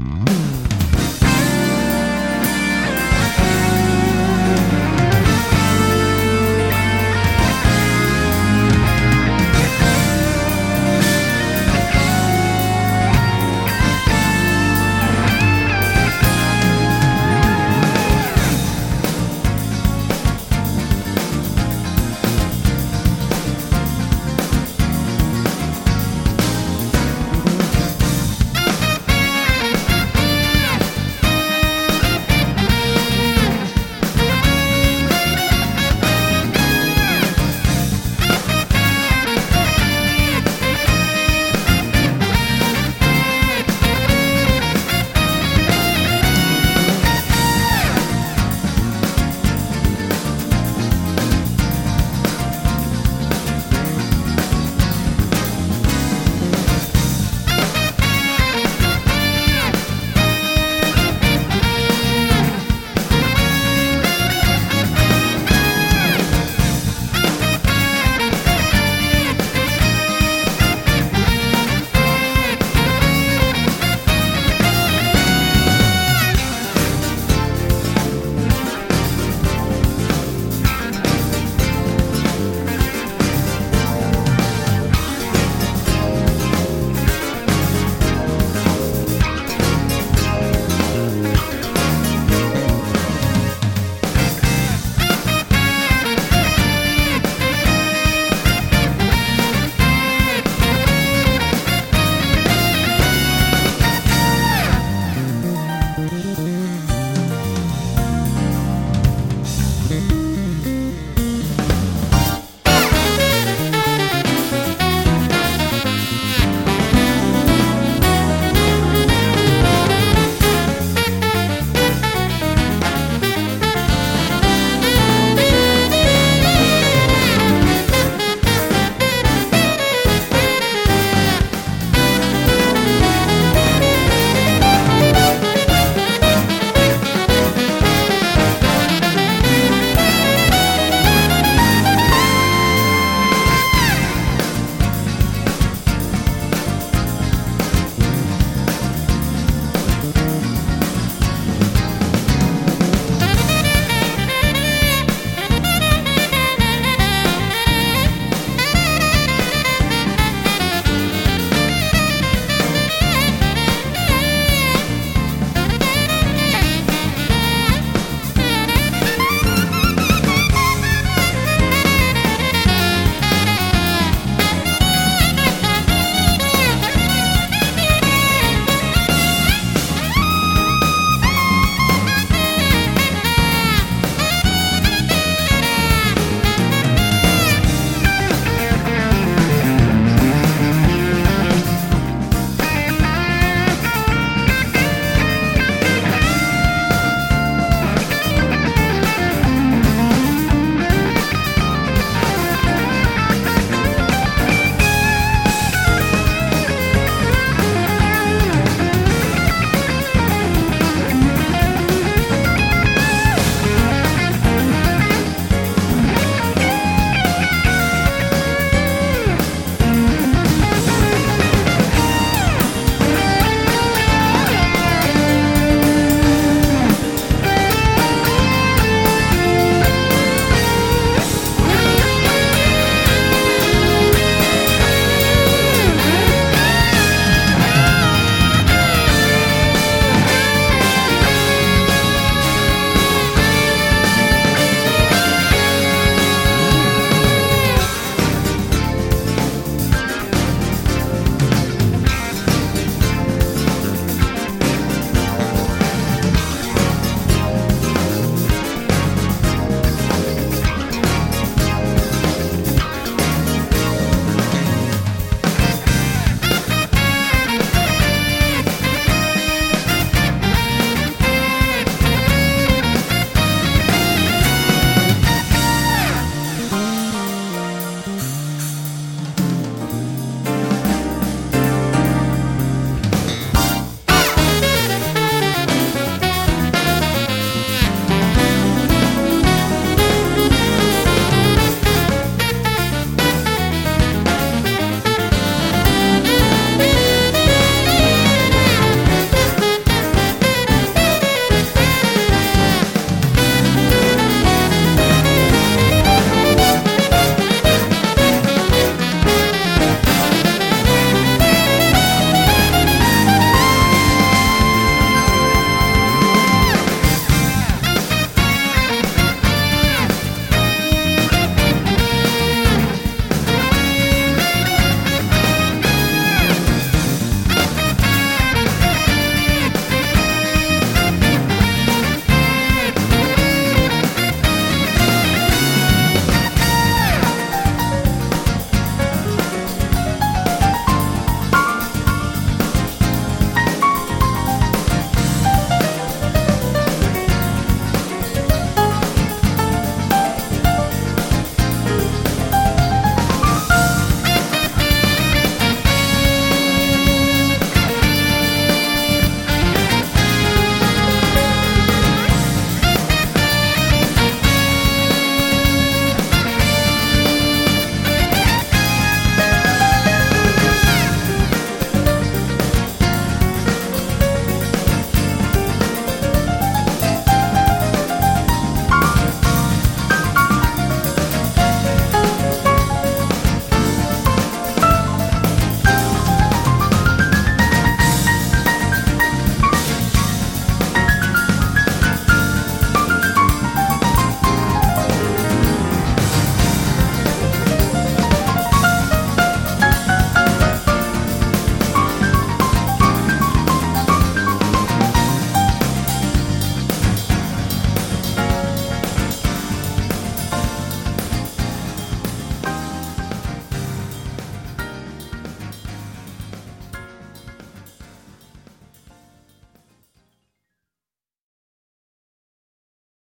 Mm-hmm.